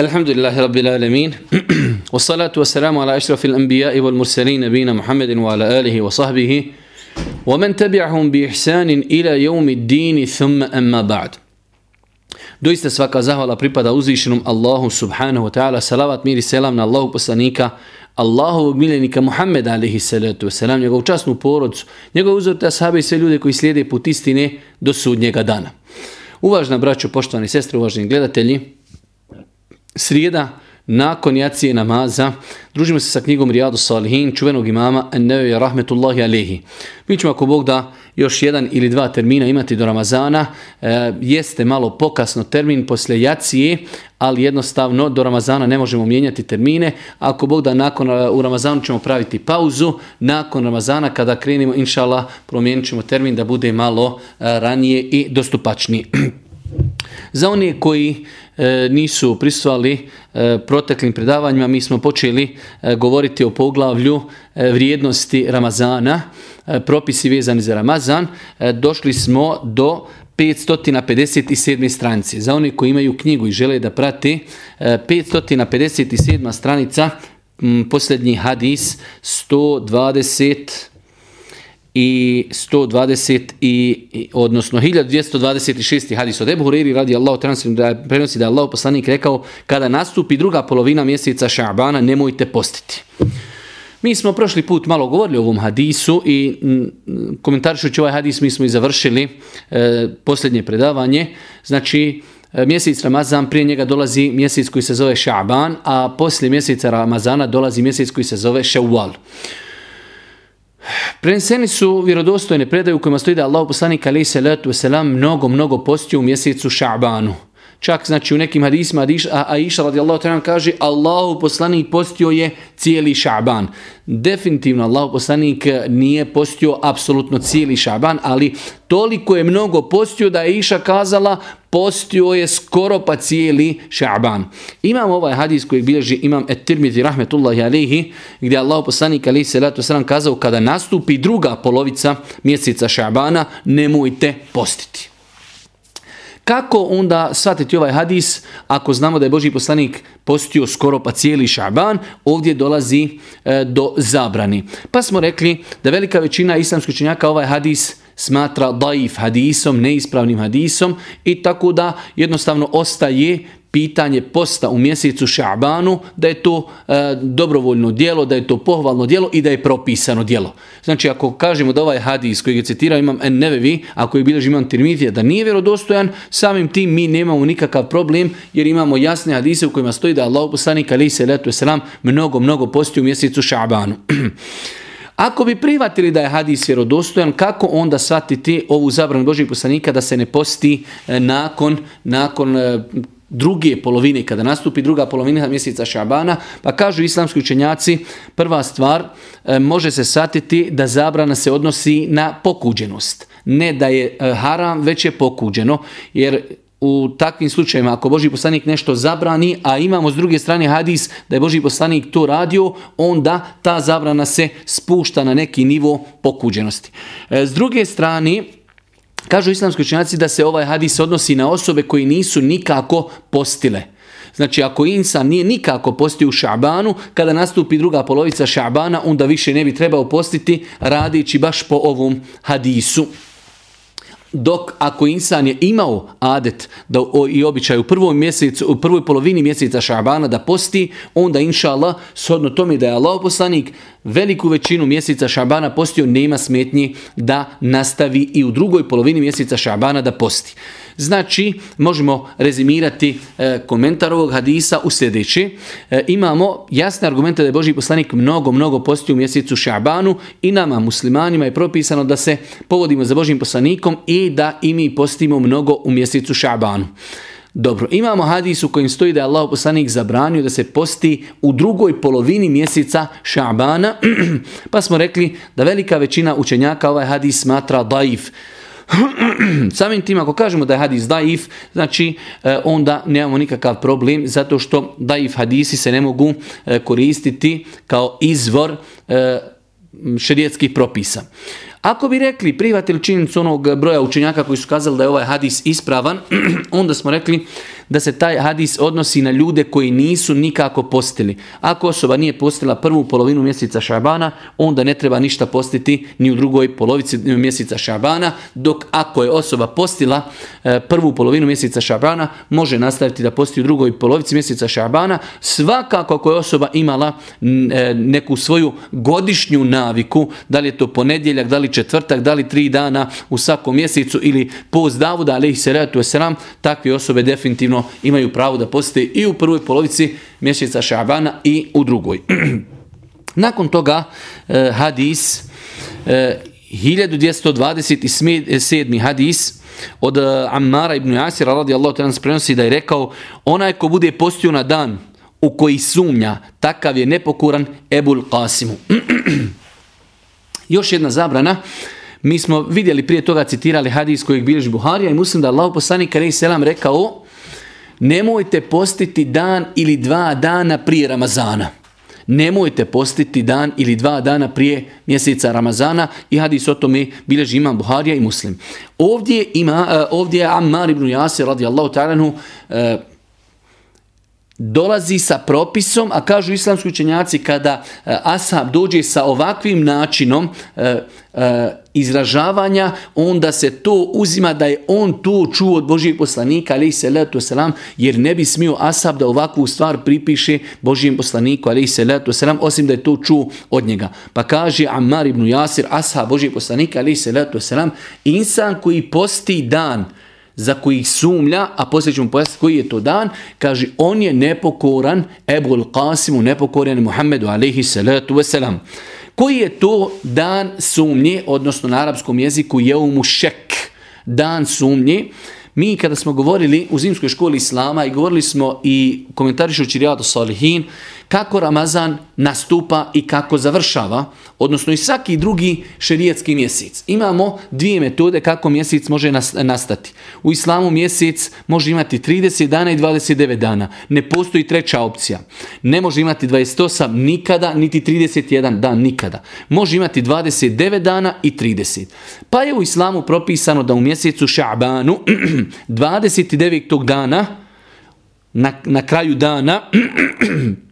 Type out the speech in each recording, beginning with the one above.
الحمد لله رب العالمين والصلاة والسلام على أشرف الأنبياء والمرسلين نبينا محمد وعلى آله وصحبه ومن تبعهم بإحسان إلى يوم الدين ثم أما بعد Doista svaka zahvala pripada uzvišenom Allahu subhanahu wa ta'ala. Salavat, mir i selam na Allahu poslanika, Allahovog miljenika Muhammeda alihi salatu wasalam, njegovu časnu porodcu, njegov uzorte ashabe i sve ljude koji slijede put istine do sudnjega dana. Uvažna braćo, poštovani sestre, uvaženi gledatelji, srijeda nakon jacije namaza družimo se sa knjigom Rijadu Salihin, čuvenog imama Enneveja Rahmetullahi Alehi. Mi ćemo ako Bog da još jedan ili dva termina imati do Ramazana. E, jeste malo pokasno termin poslije jacije, ali jednostavno do Ramazana ne možemo mijenjati termine. Ako Bog da nakon u Ramazanu ćemo praviti pauzu, nakon Ramazana kada krenemo, inšala, promijenit ćemo termin da bude malo e, ranije i dostupačniji. Za one koji e, nisu prisustvovali e, proteklim predavanjima, mi smo počeli e, govoriti o poglavlju vrijednosti Ramazana, propisi vezani za Ramazan. Došli smo do 557. stranice. Za one koji imaju knjigu i žele da prati, 557. stranica, posljednji hadis, 120 i 120 i odnosno 1226. hadis od Ebu Huriri radi Allah da prenosi da je Allah poslanik rekao kada nastupi druga polovina mjeseca Ša'bana nemojte postiti. Mi smo prošli put malo govorili o ovom hadisu i komentarišući ovaj hadis mi smo i završili e, posljednje predavanje. Znači, e, mjesec Ramazan, prije njega dolazi mjesec koji se zove Ša'ban, a poslije mjeseca Ramazana dolazi mjesec koji se zove Šawwal. Preneseni su vjerodostojne predaju u kojima stoji da Allah poslanik alaih salatu wasalam mnogo, mnogo postio u mjesecu Ša'banu. Čak znači u nekim hadisima Aisha radijallahu ta'ala kaže Allahu poslanik postio je cijeli šaban. Definitivno Allahu poslanik nije postio apsolutno cijeli šaban, ali toliko je mnogo postio da je Iša kazala postio je skoro pa cijeli šaban. Imam ovaj hadis koji bilježi imam et-Tirmidhi rahmetullahi alihi gdje Allah poslanik alihi salatu wasalam kazao kada nastupi druga polovica mjeseca šabana nemojte postiti. Kako onda shvatiti ovaj hadis ako znamo da je Boži poslanik postio skoro pa cijeli šaban, ovdje dolazi e, do zabrani. Pa smo rekli da velika većina islamskih učenjaka ovaj hadis smatra daif hadisom, neispravnim hadisom i tako da jednostavno ostaje pitanje posta u mjesecu Ša'banu, da je to e, dobrovoljno djelo, da je to pohvalno djelo i da je propisano djelo. Znači ako kažemo da ovaj hadis koji je citirao imam en nevevi, ako je bilježi imam tirmitija, da nije vjerodostojan, samim tim mi nemamo nikakav problem jer imamo jasne hadise u kojima stoji da Allah poslanik ali se letu selam mnogo, mnogo posti u mjesecu Ša'banu. Ako bi privatili da je hadis vjerodostojan, kako onda shvatiti ovu zabranu Božih poslanika da se ne posti e, nakon, nakon e, druge polovine, kada nastupi druga polovina mjeseca Šabana, pa kažu islamski učenjaci, prva stvar, e, može se satiti da zabrana se odnosi na pokuđenost. Ne da je e, haram, već je pokuđeno, jer u takvim slučajevima ako Boži poslanik nešto zabrani, a imamo s druge strane hadis da je Boži poslanik to radio, onda ta zabrana se spušta na neki nivo pokuđenosti. E, s druge strane, Kažu islamski učenjaci da se ovaj hadis odnosi na osobe koji nisu nikako postile. Znači ako insan nije nikako postio u šabanu, kada nastupi druga polovica šabana, onda više ne bi trebao postiti radići baš po ovom hadisu. Dok ako insan je imao adet da, i običaj u prvoj, mjesecu, u prvoj polovini mjeseca šabana da posti, onda inša Allah, shodno tome da je Allah poslanik veliku većinu mjeseca šabana postio, nema smetnji da nastavi i u drugoj polovini mjeseca šabana da posti. Znači, možemo rezimirati e, komentar ovog hadisa u sljedeći. E, imamo jasne argumente da je Boži poslanik mnogo, mnogo postio u mjesecu Šabanu i nama muslimanima je propisano da se povodimo za Božim poslanikom i da i mi postimo mnogo u mjesecu Šabanu. Dobro, imamo hadis u kojim stoji da je Allah poslanik zabranio da se posti u drugoj polovini mjeseca Šabana, pa smo rekli da velika većina učenjaka ovaj hadis smatra daif. Samim tim ako kažemo da je hadis daif, znači e, onda nemamo nikakav problem zato što daif hadisi se ne mogu e, koristiti kao izvor e, šerijetskih propisa. Ako bi rekli, prihvatili činjenicu onog broja učenjaka koji su kazali da je ovaj hadis ispravan, onda smo rekli da se taj hadis odnosi na ljude koji nisu nikako postili. Ako osoba nije postila prvu polovinu mjeseca Šabana, onda ne treba ništa postiti ni u drugoj polovici mjeseca Šabana, dok ako je osoba postila e, prvu polovinu mjeseca Šabana, može nastaviti da posti u drugoj polovici mjeseca Šabana. Svakako ako je osoba imala e, neku svoju godišnju naviku, da li je to ponedjeljak, da li četvrtak, da li tri dana u svakom mjesecu ili post Davuda, ali ih se selam, takve osobe definitivno imaju pravo da poste i u prvoj polovici mjeseca Šabana i u drugoj. Nakon toga e, hadis 1227. E, hadis od e, Ammara ibn Jasira radijallahu ta'ala se prenosi da je rekao onaj ko bude postio na dan u koji sumnja, takav je nepokuran Ebul Qasimu. Još jedna zabrana, mi smo vidjeli prije toga citirali hadis kojeg bilježi Buharija i mislim da Allah poslanik selam rekao nemojte postiti dan ili dva dana prije Ramazana. Nemojte postiti dan ili dva dana prije mjeseca Ramazana i hadis o tome bilježi imam Buharija i Muslim. Ovdje ima eh, ovdje je Ammar ibn Jasir radijallahu ta'ala eh, dolazi sa propisom, a kažu islamski učenjaci kada e, ashab dođe sa ovakvim načinom e, e, izražavanja, onda se to uzima da je on to čuo od Božijeg poslanika, ali se letu selam, jer ne bi smio ashab da ovakvu stvar pripiše Božijem poslaniku, ali se letu selam, osim da je to čuo od njega. Pa kaže Ammar ibn Jasir, ashab Božijeg poslanika, ali se letu selam, insan koji posti dan, za koji sumlja, a poslije ćemo pojasniti koji je to dan, kaže on je nepokoran Ebul Qasimu, nepokoran Muhammedu alaihi salatu wasalam. Koji je to dan sumnje, odnosno na arapskom jeziku jeumu šek, dan sumnje. Mi kada smo govorili u zimskoj školi Islama i govorili smo i komentarišući Rijadu Salihin, kako Ramazan nastupa i kako završava, odnosno i svaki drugi šerijetski mjesec. Imamo dvije metode kako mjesec može nastati. U islamu mjesec može imati 30 dana i 29 dana. Ne postoji treća opcija. Ne može imati 28 nikada, niti 31 dan nikada. Može imati 29 dana i 30. Pa je u islamu propisano da u mjesecu Ša'banu 29. dana na, na kraju dana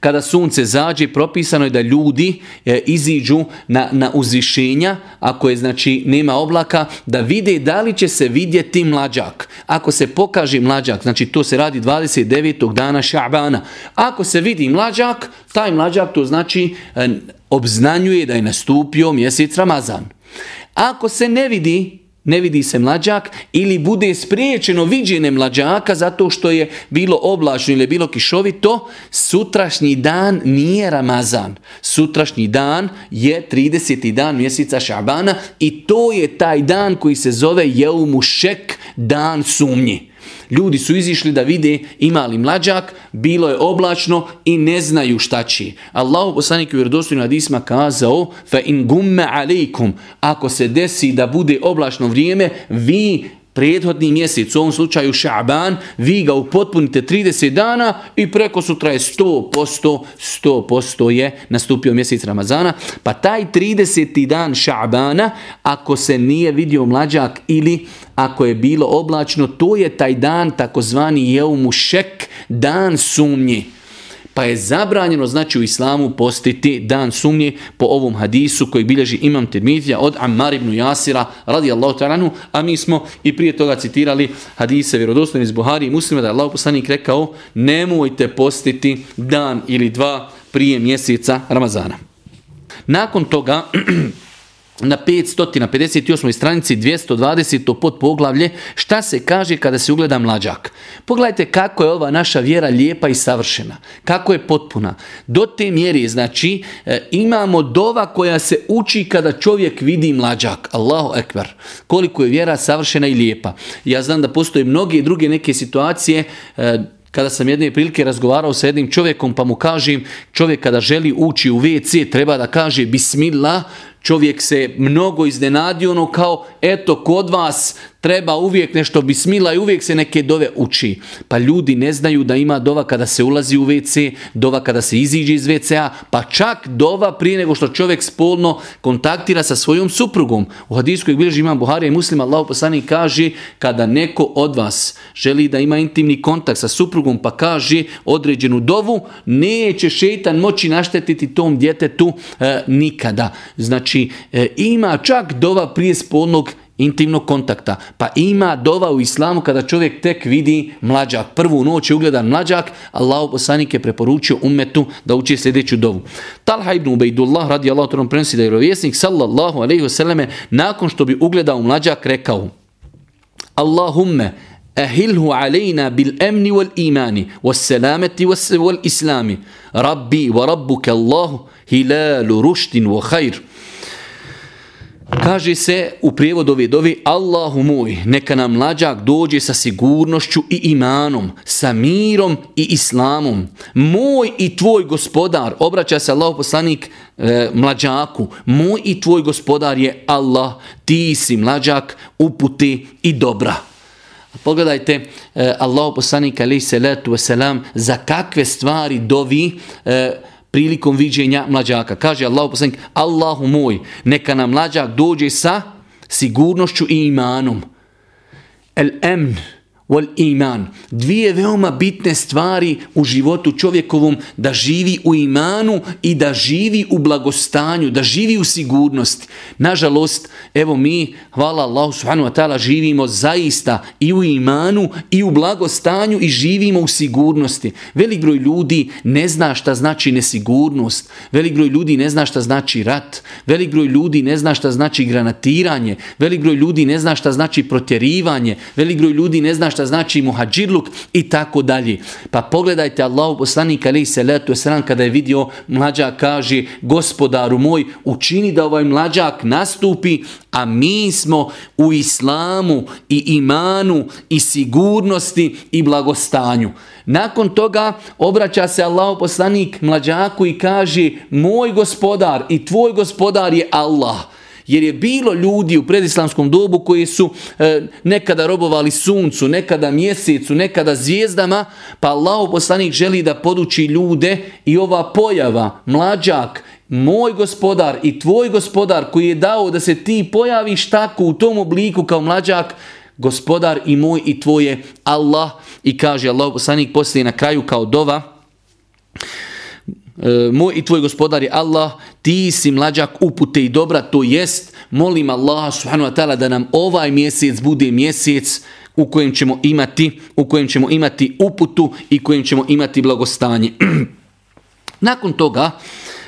kada sunce zađe, propisano je da ljudi e, iziđu na, na uzvišenja, ako je znači nema oblaka, da vide da li će se vidjeti mlađak. Ako se pokaže mlađak, znači to se radi 29. dana Ša'bana. Ako se vidi mlađak, taj mlađak to znači e, obznanjuje da je nastupio mjesec Ramazan. Ako se ne vidi, ne vidi se mlađak ili bude spriječeno viđenje mlađaka zato što je bilo oblačno ili bilo kišovito, sutrašnji dan nije Ramazan. Sutrašnji dan je 30. dan mjeseca Šabana i to je taj dan koji se zove Jeumušek, dan sumnji. Ljudi su izišli da vide ima li mlađak, bilo je oblačno i ne znaju šta će. Allah poslanik u vjerodostojnim hadisma kazao fa in gumme alejkum ako se desi da bude oblačno vrijeme, vi prethodni mjesec, u ovom slučaju Šaban, vi ga upotpunite 30 dana i preko sutra je 100%, 100% je nastupio mjesec Ramazana. Pa taj 30. dan Šabana, ako se nije vidio mlađak ili ako je bilo oblačno, to je taj dan takozvani jeumu šek, dan sumnji pa je zabranjeno znači u islamu postiti dan sumnje po ovom hadisu koji bilježi imam Tirmidija od Ammar ibn Jasira radijallahu ta'ala a mi smo i prije toga citirali hadise vjerodostojni iz Buhari i muslima da je Allah poslanik rekao nemojte postiti dan ili dva prije mjeseca Ramazana. Nakon toga na 558. stranici 220. pod poglavlje šta se kaže kada se ugleda mlađak. Pogledajte kako je ova naša vjera lijepa i savršena. Kako je potpuna. Do te mjeri znači e, imamo dova koja se uči kada čovjek vidi mlađak. Allahu ekber. Koliko je vjera savršena i lijepa. Ja znam da postoje mnoge druge neke situacije e, kada sam jedne prilike razgovarao sa jednim čovjekom pa mu kažem čovjek kada želi ući u WC treba da kaže bismillah čovjek se mnogo iznenadio, ono kao, eto, kod vas treba uvijek nešto bismila i uvijek se neke dove uči. Pa ljudi ne znaju da ima dova kada se ulazi u WC, dova kada se iziđe iz WC-a, pa čak dova prije nego što čovjek spolno kontaktira sa svojom suprugom. U hadisku kojeg bilježi imam Buharija i muslima, Allah poslanik kaže, kada neko od vas želi da ima intimni kontakt sa suprugom pa kaže određenu dovu, neće šeitan moći naštetiti tom djetetu e, nikada. Znači, e, ima čak dova prije spolnog intimnog kontakta. Pa ima dova u islamu kada čovjek tek vidi mlađak. Prvu noć je ugledan mlađak, Allah poslanik je preporučio umetu da uči sljedeću dovu. Talha ibn Ubejdullah radi Allah to prenosi da je rovjesnik sallallahu alaihi vseleme nakon što bi ugledao mlađak rekao Allahumme bil emni wal imani was salamati wal islami rabbi wa Kaže se u prijevodu ove dovi Allahu moj, neka nam mlađak dođe sa sigurnošću i imanom, sa mirom i islamom. Moj i tvoj gospodar, obraća se Allah poslanik e, mlađaku, moj i tvoj gospodar je Allah, ti si mlađak uputi i dobra. Pogledajte, e, Allah poslanik alaih salatu wasalam, za kakve stvari dovi e, prilikom viđenja mlađaka. Kaže Allah poslanik, Allahu moj, neka nam mlađak dođe sa sigurnošću i imanom. El emn, wal iman. Dvije veoma bitne stvari u životu čovjekovom da živi u imanu i da živi u blagostanju, da živi u sigurnosti. Nažalost, evo mi, hvala Allahu subhanahu wa ta'ala, živimo zaista i u imanu i u blagostanju i živimo u sigurnosti. Velik broj ljudi ne zna šta znači nesigurnost. Velik broj ljudi ne zna šta znači rat. Velik broj ljudi ne zna šta znači granatiranje. Velik broj ljudi ne zna šta znači protjerivanje. Velik broj ljudi ne zna šta znači muhađirluk i tako dalje. Pa pogledajte Allahu poslanik ali se letu sran kada je vidio mlađak kaže gospodaru moj učini da ovaj mlađak nastupi a mi smo u islamu i imanu i sigurnosti i blagostanju. Nakon toga obraća se Allahu poslanik mlađaku i kaže moj gospodar i tvoj gospodar je Allah. Jer je bilo ljudi u predislamskom dobu koji su e, nekada robovali suncu, nekada mjesecu, nekada zvijezdama, pa Allah poslanik želi da poduči ljude i ova pojava, mlađak, moj gospodar i tvoj gospodar koji je dao da se ti pojaviš tako u tom obliku kao mlađak, gospodar i moj i tvoje Allah. I kaže Allah poslanik poslije na kraju kao dova E, moj i tvoj gospodar je Allah, ti si mlađak upute i dobra, to jest, molim Allah subhanahu wa ta'ala da nam ovaj mjesec bude mjesec u kojem ćemo imati, u kojem ćemo imati uputu i kojem ćemo imati blagostanje. Nakon toga,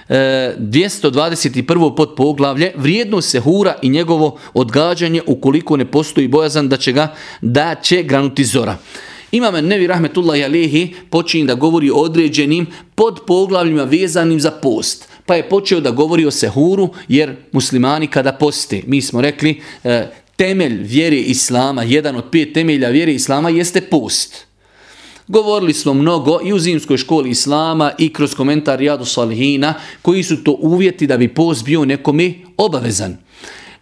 221. pod poglavlje, vrijednost sehura i njegovo odgađanje ukoliko ne postoji bojazan da će ga da će granuti zora. Imam Nevi Rahmetullahi Alehi počinje da govori o određenim pod poglavljima vezanim za post. Pa je počeo da govori o sehuru jer muslimani kada poste, mi smo rekli e, temelj vjere Islama, jedan od pet temelja vjere Islama jeste post. Govorili smo mnogo i u zimskoj školi Islama i kroz komentar Riyadu Salihina koji su to uvjeti da bi post bio nekome obavezan.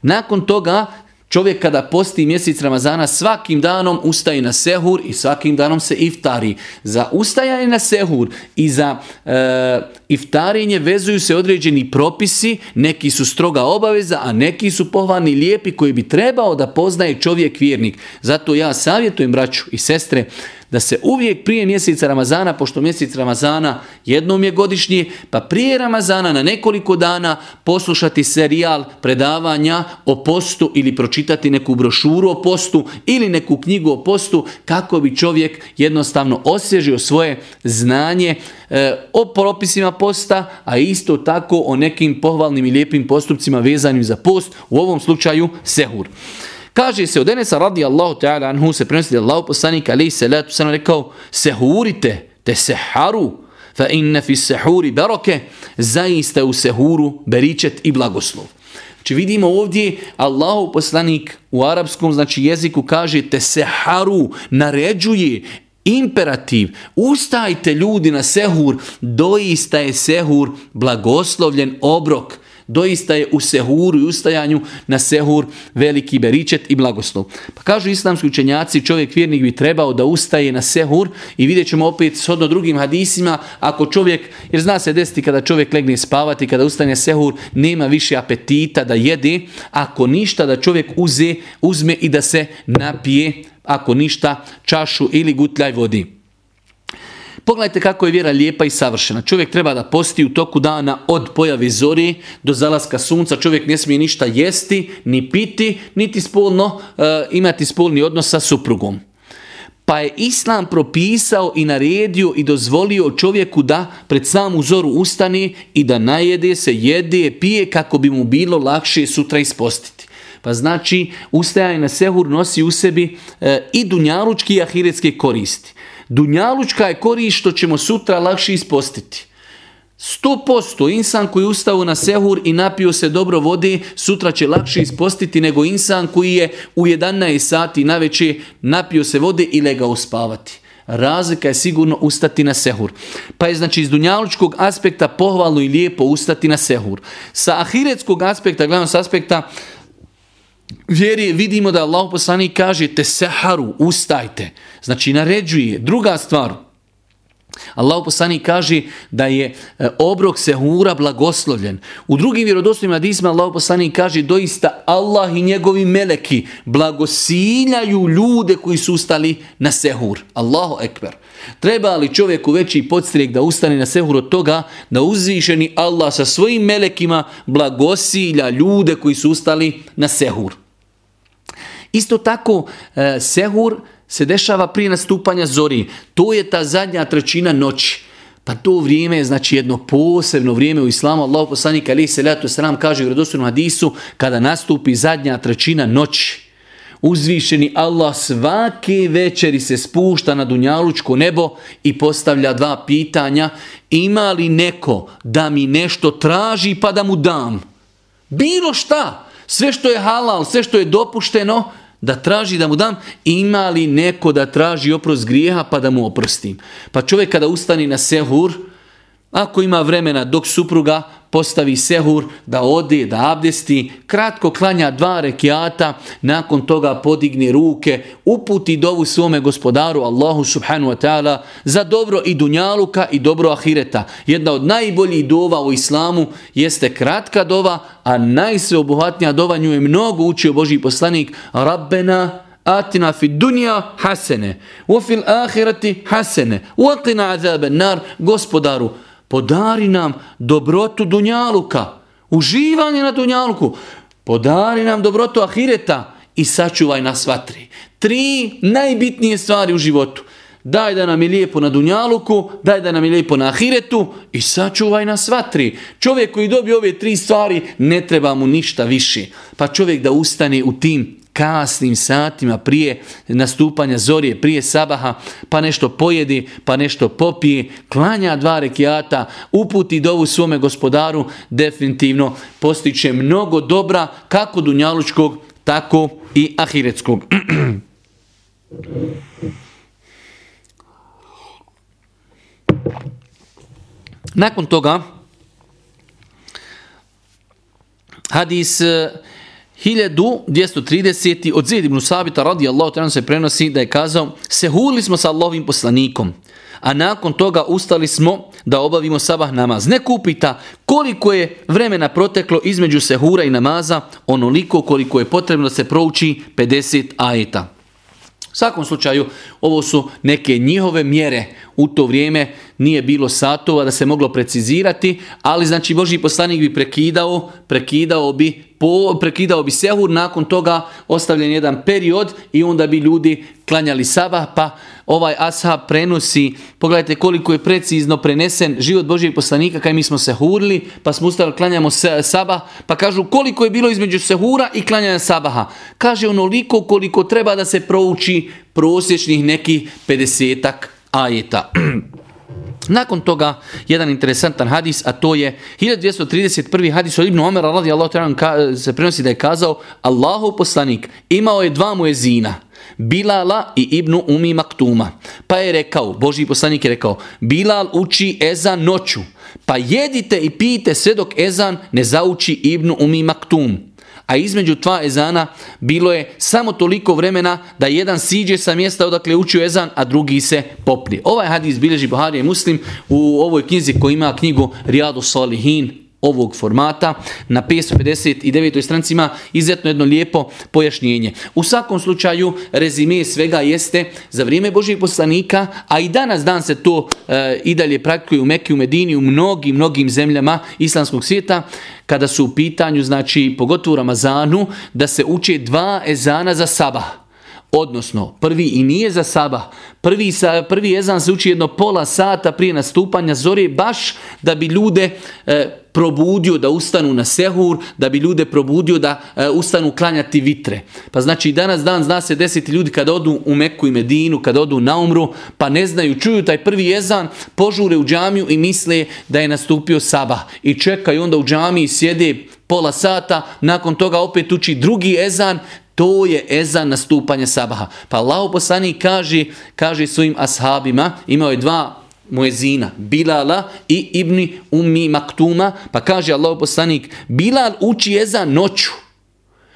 Nakon toga Čovjek kada posti mjesec Ramazana svakim danom ustaje na sehur i svakim danom se iftari. Za ustajanje na sehur i za e, iftarenje vezuju se određeni propisi, neki su stroga obaveza, a neki su pohvalni lijepi koji bi trebao da poznaje čovjek vjernik. Zato ja savjetujem braću i sestre da se uvijek prije mjeseca Ramazana, pošto mjesec Ramazana jednom je godišnji, pa prije Ramazana na nekoliko dana poslušati serijal predavanja o postu ili pročitati neku brošuru o postu ili neku knjigu o postu kako bi čovjek jednostavno osježio svoje znanje e, o propisima posta, a isto tako o nekim pohvalnim i lijepim postupcima vezanim za post, u ovom slučaju sehur. Kaže se od Enesa radi Allahu ta'ala anhu se prenosi da Allahu poslanik alaihi salatu sallam rekao sehurite te seharu fa inna fi sehuri baroke zaista u sehuru beričet i blagoslov. Znači vidimo ovdje Allahu poslanik u arapskom znači jeziku kaže te seharu naređuje imperativ ustajte ljudi na sehur doista je sehur blagoslovljen obrok doista je u sehuru i ustajanju na sehur veliki beričet i blagoslov. Pa kažu islamski učenjaci, čovjek vjernik bi trebao da ustaje na sehur i vidjet ćemo opet shodno drugim hadisima, ako čovjek, jer zna se desiti kada čovjek legne spavati, kada ustane sehur, nema više apetita da jede, ako ništa da čovjek uze, uzme i da se napije, ako ništa, čašu ili gutljaj vodi. Pogledajte kako je vjera lijepa i savršena. Čovjek treba da posti u toku dana od pojave zori do zalaska sunca. Čovjek ne smije ništa jesti, ni piti, niti spolno e, imati spolni odnos sa suprugom. Pa je Islam propisao i naredio i dozvolio čovjeku da pred samu zoru ustane i da najede se, jede, pije kako bi mu bilo lakše sutra ispostiti. Pa znači, ustajanje na sehur nosi u sebi e, i dunjalučki i ahiretske koristi. Dunjalučka je korist što ćemo sutra lakše ispostiti. 100% insan koji ustao na sehur i napio se dobro vode, sutra će lakše ispostiti nego insan koji je u 11 sati na napio se vode i legao spavati. Razlika je sigurno ustati na sehur. Pa je znači iz dunjalučkog aspekta pohvalno i lijepo ustati na sehur. Sa ahiretskog aspekta, gledamo s aspekta vjeri vidimo da Allah poslanik kaže te seharu, ustajte. Znači naređuje. Druga stvar, Allah poslanik kaže da je e, obrok sehura blagoslovljen. U drugim vjerodostojnim hadisima Allah poslanik kaže doista Allah i njegovi meleki blagosiljaju ljude koji su ustali na sehur. Allahu ekber. Treba li čovjeku veći podstrijek da ustane na sehur od toga da uzvišeni Allah sa svojim melekima blagosilja ljude koji su ustali na sehur. Isto tako, e, sehur se dešava prije nastupanja zori. To je ta zadnja trećina noći. Pa to vrijeme je znači jedno posebno vrijeme u islamu. Allah poslanik ali se letu sram kaže u vjerodostojnom hadisu kada nastupi zadnja trećina noći. Uzvišeni Allah svake večeri se spušta na dunjalučko nebo i postavlja dva pitanja. Ima li neko da mi nešto traži pa da mu dam? Bilo šta. Sve što je halal, sve što je dopušteno, da traži da mu dam, ima li neko da traži oprost grijeha pa da mu oprostim. Pa čovjek kada ustani na sehur, ako ima vremena dok supruga postavi sehur, da ode, da abdesti, kratko klanja dva rekiata, nakon toga podigne ruke, uputi dovu svome gospodaru Allahu subhanu wa ta'ala za dobro i dunjaluka i dobro ahireta. Jedna od najboljih dova u islamu jeste kratka dova, a najsveobuhvatnija dova nju je mnogo učio Boži poslanik Rabbena atina fi dunja hasene, u fil ahireti hasene, uaqina azaben nar, gospodaru, podari nam dobrotu dunjaluka, uživanje na dunjaluku, podari nam dobrotu ahireta i sačuvaj nas vatri. Tri najbitnije stvari u životu. Daj da nam je lijepo na dunjaluku, daj da nam je lijepo na ahiretu i sačuvaj nas vatri. Čovjek koji dobije ove tri stvari ne treba mu ništa više. Pa čovjek da ustane u tim kasnim satima prije nastupanja zorije, prije sabaha, pa nešto pojedi, pa nešto popije, klanja dva rekiata, uputi dovu svome gospodaru, definitivno postiće mnogo dobra, kako dunjalučkog, tako i ahiretskog. Nakon toga, hadis 1230. od Zed ibn Sabita radi Allah se prenosi da je kazao Sehuli smo sa Allahovim poslanikom, a nakon toga ustali smo da obavimo sabah namaz. Ne kupita koliko je vremena proteklo između sehura i namaza, onoliko koliko je potrebno da se prouči 50 ajeta. U svakom slučaju, ovo su neke njihove mjere u to vrijeme, nije bilo satova da se moglo precizirati, ali znači Boži poslanik bi prekidao, prekidao bi po, prekidao bi sehur, nakon toga ostavljen jedan period i onda bi ljudi klanjali sabah, pa ovaj ashab prenosi, pogledajte koliko je precizno prenesen život Božijeg poslanika, kaj mi smo sehurili, pa smo ustali klanjamo sabah, pa kažu koliko je bilo između sehura i klanjanja sabaha. Kaže onoliko koliko treba da se prouči prosječnih nekih 50 ajeta. Nakon toga, jedan interesantan hadis, a to je 1231. hadis od Ibnu Omera, radi Allah, se prenosi da je kazao, Allahu poslanik imao je dva muezina, Bilala i Ibnu Umi Maktuma. Pa je rekao, Boži poslanik je rekao, Bilal uči ezan noću, pa jedite i pijte sve dok ezan ne zauči Ibnu Umi Maktum. A između dva ezana bilo je samo toliko vremena da jedan siđe sa mjesta odakle učio ezan, a drugi se popni. Ovaj hadis bilježi Buhari i Muslim u ovoj knjizi koji ima knjigu Rijadu Salihin, ovog formata na 559. stranici ima izuzetno jedno lijepo pojašnjenje. U svakom slučaju rezime svega jeste za vrijeme Božih poslanika, a i danas dan se to e, i dalje praktikuje u Mekiju, Medini, u mnogim, mnogim zemljama islamskog svijeta, kada su u pitanju, znači pogotovo u Ramazanu, da se uče dva ezana za sabah. Odnosno, prvi i nije za saba. Prvi, sa, prvi ezan se uči jedno pola sata prije nastupanja zore, baš da bi ljude e, probudio da ustanu na sehur, da bi ljude probudio da e, ustanu klanjati vitre. Pa znači danas dan zna se deseti ljudi kada odu u Meku i Medinu, kada odu na umru, pa ne znaju, čuju taj prvi ezan, požure u džamiju i misle da je nastupio saba. I čekaju onda u džamiji, sjede pola sata, nakon toga opet uči drugi ezan, to je ezan nastupanja sabaha. Pa Allah poslanik kaže, kaže svojim ashabima, imao je dva muezina, Bilala i Ibni Ummi Maktuma, pa kaže Allah poslanik, Bilal uči ezan noću.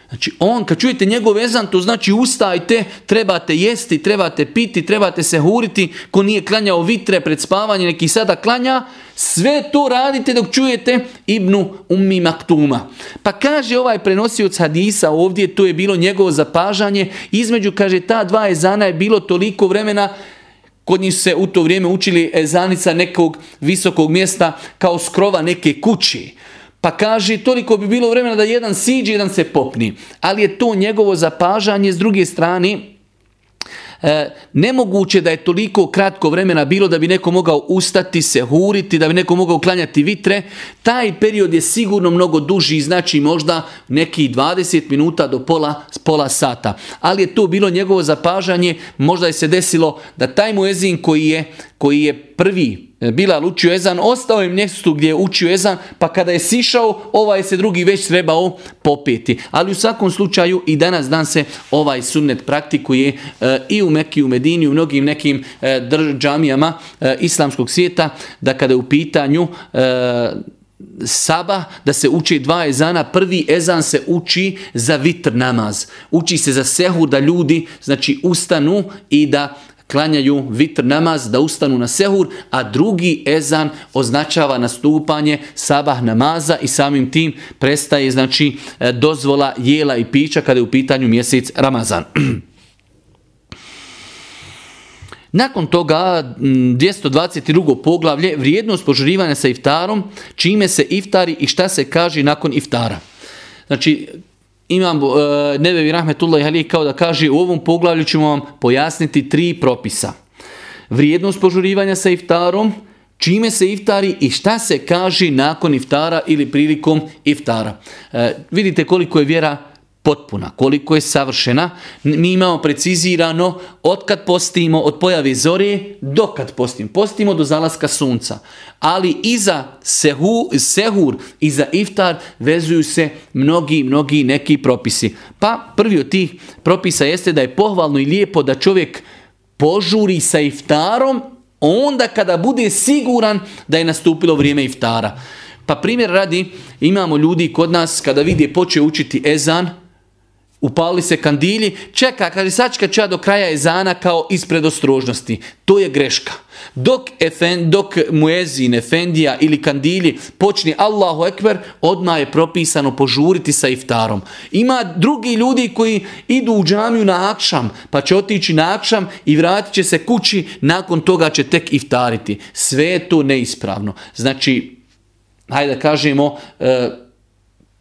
Znači on, kad čujete njegov ezan, to znači ustajte, trebate jesti, trebate piti, trebate se huriti, ko nije klanjao vitre pred spavanje, neki sada klanja, sve to radite dok čujete Ibnu Ummi Maktuma. Pa kaže ovaj prenosioc hadisa ovdje, to je bilo njegovo zapažanje, između, kaže, ta dva ezana je bilo toliko vremena, Kod njih se u to vrijeme učili ezanica nekog visokog mjesta kao skrova neke kući. Pa kaže, toliko bi bilo vremena da jedan siđe, jedan se popni. Ali je to njegovo zapažanje s druge strane, nemoguće da je toliko kratko vremena bilo da bi neko mogao ustati, se huriti, da bi neko mogao klanjati vitre. Taj period je sigurno mnogo duži, znači možda neki 20 minuta do pola, pola sata. Ali je to bilo njegovo zapažanje, možda je se desilo da taj muezin koji je, koji je prvi E, Bilal učio ezan, ostao je mjestu gdje je učio ezan, pa kada je sišao, ovaj se drugi već trebao popeti. Ali u svakom slučaju i danas dan se ovaj sunnet praktikuje e, i u Mekiji, u Medini, u mnogim nekim e, džamijama islamskog svijeta, da kada je u pitanju Saba, da se uči dva ezana. Prvi ezan se uči za vitr namaz. Uči se za sehu da ljudi znači ustanu i da klanjaju vitr namaz, da ustanu na sehur, a drugi ezan označava nastupanje sabah namaza i samim tim prestaje znači e, dozvola jela i pića kada je u pitanju mjesec Ramazan. Nakon toga 222. poglavlje vrijednost požurivanja sa iftarom, čime se iftari i šta se kaže nakon iftara. Znači, imam uh, Nebevi Rahmetullah Ali kao da kaže u ovom poglavlju ćemo vam pojasniti tri propisa. Vrijednost požurivanja sa iftarom, čime se iftari i šta se kaže nakon iftara ili prilikom iftara. Uh, vidite koliko je vjera potpuna, koliko je savršena. Mi imamo precizirano od kad postimo, od pojave zore do kad postimo. Postimo do zalaska sunca. Ali iza sehu, sehur, iza iftar vezuju se mnogi, mnogi neki propisi. Pa prvi od tih propisa jeste da je pohvalno i lijepo da čovjek požuri sa iftarom onda kada bude siguran da je nastupilo vrijeme iftara. Pa primjer radi, imamo ljudi kod nas kada vidi poče učiti ezan, upali se kandilji, čeka, kaže sačka ću ja do kraja ezana kao ispred ostrožnosti. To je greška. Dok, efen, dok muezin, efendija ili kandilji počne Allahu ekber, odmah je propisano požuriti sa iftarom. Ima drugi ljudi koji idu u džamiju na akšam, pa će otići na akšam i vratit će se kući, nakon toga će tek iftariti. Sve je to neispravno. Znači, hajde da kažemo, e,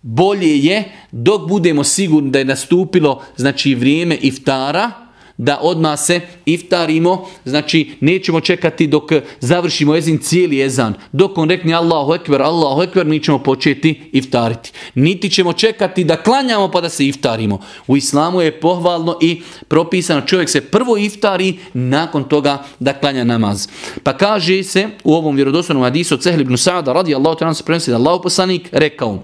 bolje je dok budemo sigurni da je nastupilo znači vrijeme iftara da odmah se iftarimo, znači nećemo čekati dok završimo ezin cijeli ezan. Dok on rekne Allahu ekber, Allahu ekber, mi ćemo početi iftariti. Niti ćemo čekati da klanjamo pa da se iftarimo. U islamu je pohvalno i propisano čovjek se prvo iftari, nakon toga da klanja namaz. Pa kaže se u ovom vjerodostojnom hadisu Cehl ibn Sa'da radijallahu ta'ala se prenosi da Allahu poslanik rekao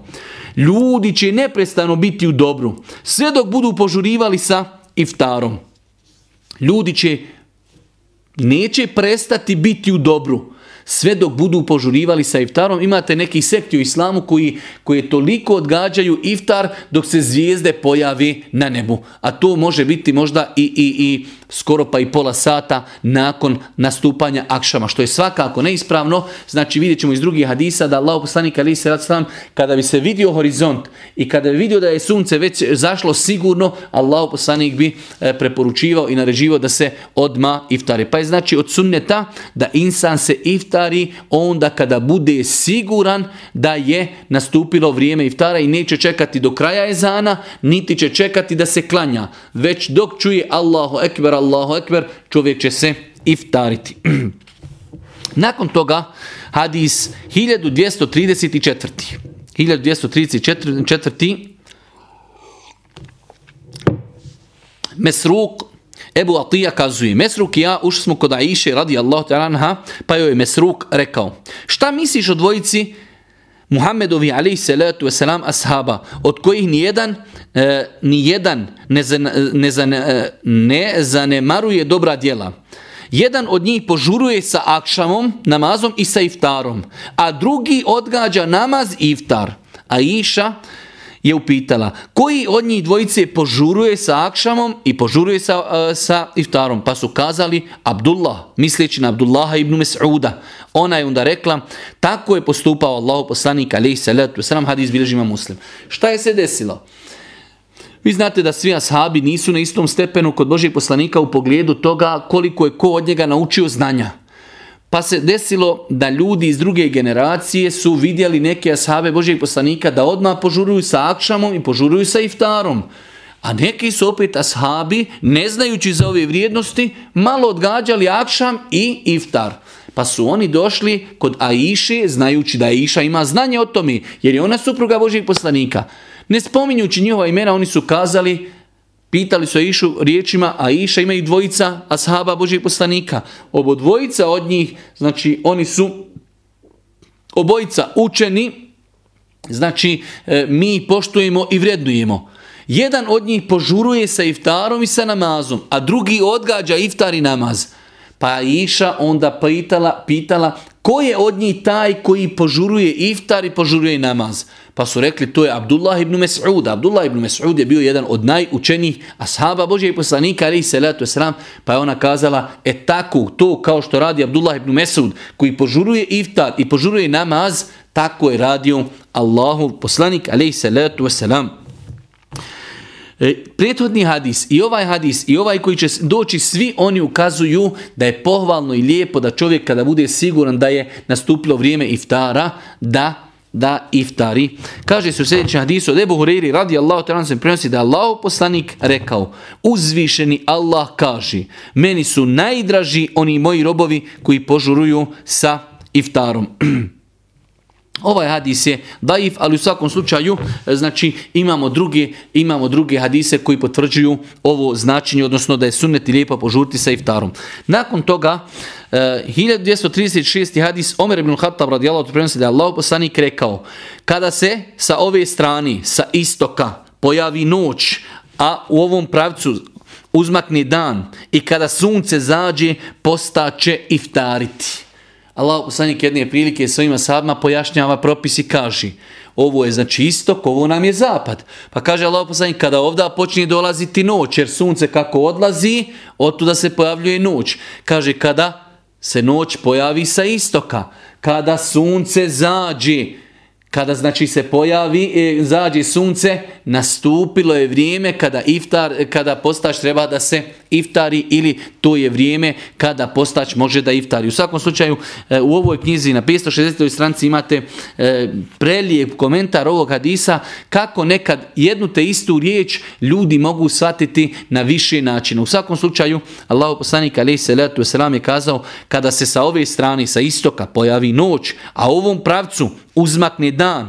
Ljudi će neprestano biti u dobru, sve dok budu požurivali sa iftarom. Ljudi će neće prestati biti u dobru sve dok budu požurivali sa iftarom. Imate neki sekti u islamu koji, koji toliko odgađaju iftar dok se zvijezde pojavi na nebu. A to može biti možda i, i, i skoro pa i pola sata nakon nastupanja akšama, što je svakako neispravno. Znači vidjet ćemo iz drugih hadisa da Allah poslanik ali se rad kada bi se vidio horizont i kada bi vidio da je sunce već zašlo sigurno, Allah poslanik bi e, preporučivao i naređivao da se odma iftari. Pa je znači od sunneta da insan se iftari onda kada bude siguran da je nastupilo vrijeme iftara i neće čekati do kraja ezana, niti će čekati da se klanja. Već dok čuje Allahu ekber, Allahu ekber, čovjek će se iftariti. Nakon toga hadis 1234. 1234. Mesruk Ebu Atija kazuje, Mesruk i ja ušli smo kod Aiše radi Allah pa joj je Mesruk rekao, šta misliš o dvojici Muhammedovi alaih salatu wasalam ashaba, od kojih nijedan e, nijedan ne, ne, e, ne zanemaruje dobra djela. Jedan od njih požuruje sa akšamom, namazom i sa iftarom, a drugi odgađa namaz i iftar. A Iša je upitala koji od njih dvojice požuruje sa akšamom i požuruje sa, e, sa iftarom. Pa su kazali Abdullah, misleći na Abdullaha ibn Mes'uda. Ona je onda rekla, tako je postupao Allah poslanik alaih salatu wasalam, hadis bilježima muslim. Šta je se desilo? Vi znate da svi ashabi nisu na istom stepenu kod Božih poslanika u pogledu toga koliko je ko od njega naučio znanja. Pa se desilo da ljudi iz druge generacije su vidjeli neke ashabe Božijeg poslanika da odmah požuruju sa akšamom i požuruju sa iftarom. A neki su opet ashabi, ne znajući za ove vrijednosti, malo odgađali akšam i iftar. Pa su oni došli kod Aiše, znajući da Aisha ima znanje o tome, jer je ona supruga Božijeg poslanika. Ne spominjući njihova imena, oni su kazali, pitali su Išu riječima, a Iša i dvojica ashaba Božih poslanika. Obo dvojica od njih, znači oni su obojica učeni, znači e, mi poštujemo i vrednujemo. Jedan od njih požuruje sa iftarom i sa namazom, a drugi odgađa iftar i namaz. Pa Iša onda pitala, pitala ko je od njih taj koji požuruje iftar i požuruje namaz? Pa su rekli to je Abdullah ibn Mes'ud. Abdullah ibn Mes'ud je bio jedan od najučenijih ashaba Božje poslanika ali salatu sram. Pa je ona kazala e tako to kao što radi Abdullah ibn Mes'ud koji požuruje iftar i požuruje namaz tako je radio Allahu poslanik ali salatu sram. E, prethodni hadis i ovaj hadis i ovaj koji će doći, svi oni ukazuju da je pohvalno i lijepo da čovjek kada bude siguran da je nastupilo vrijeme iftara, da da iftari. Kaže se u sljedećem hadisu od Ebu Hureyri radi Allahu ta'ala se prenosi da Allah poslanik rekao uzvišeni Allah kaže meni su najdraži oni moji robovi koji požuruju sa iftarom. Ovaj hadis je daif, ali u svakom slučaju e, znači imamo druge, imamo druge hadise koji potvrđuju ovo značenje, odnosno da je sunnet i lijepo požurti sa iftarom. Nakon toga, 1236. E, hadis Omer ibn Khattab radijallahu prenosi da je Allah poslanik rekao kada se sa ove strane, sa istoka, pojavi noć, a u ovom pravcu uzmakne dan i kada sunce zađe, postaće iftariti. Allah poslanik jedne prilike svojima sadma pojašnjava propis i kaže ovo je znači istok, ovo nam je zapad. Pa kaže Allah poslanik kada ovdje počne dolaziti noć jer sunce kako odlazi, otuda se pojavljuje noć. Kaže kada se noć pojavi sa istoka, kada sunce zađe, kada znači se pojavi, e, zađe sunce, nastupilo je vrijeme kada iftar, kada postač treba da se iftari ili to je vrijeme kada postač može da iftari. U svakom slučaju e, u ovoj knjizi na 560. stranici imate e, prelijep komentar ovog hadisa kako nekad jednu te istu riječ ljudi mogu shvatiti na više načina. U svakom slučaju Allah poslanik alejhi salatu vesselam je kazao kada se sa ove strane sa istoka pojavi noć, a u ovom pravcu uzmakne dan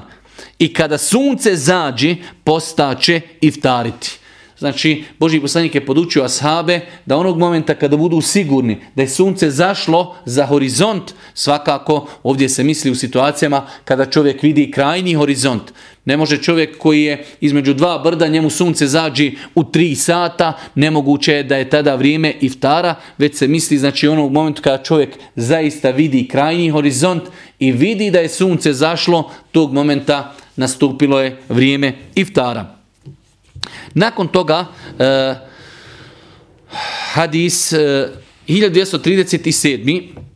i kada sunce zađe postaće iftariti. Znači, Boži poslanik je podučio ashabe da onog momenta kada budu sigurni da je sunce zašlo za horizont, svakako ovdje se misli u situacijama kada čovjek vidi krajnji horizont. Ne može čovjek koji je između dva brda, njemu sunce zađi u tri sata, nemoguće je da je tada vrijeme iftara, već se misli znači onog momentu kada čovjek zaista vidi krajnji horizont i vidi da je sunce zašlo, tog momenta nastupilo je vrijeme iftara. Nakon toga, uh, hadis uh, eh, 1237.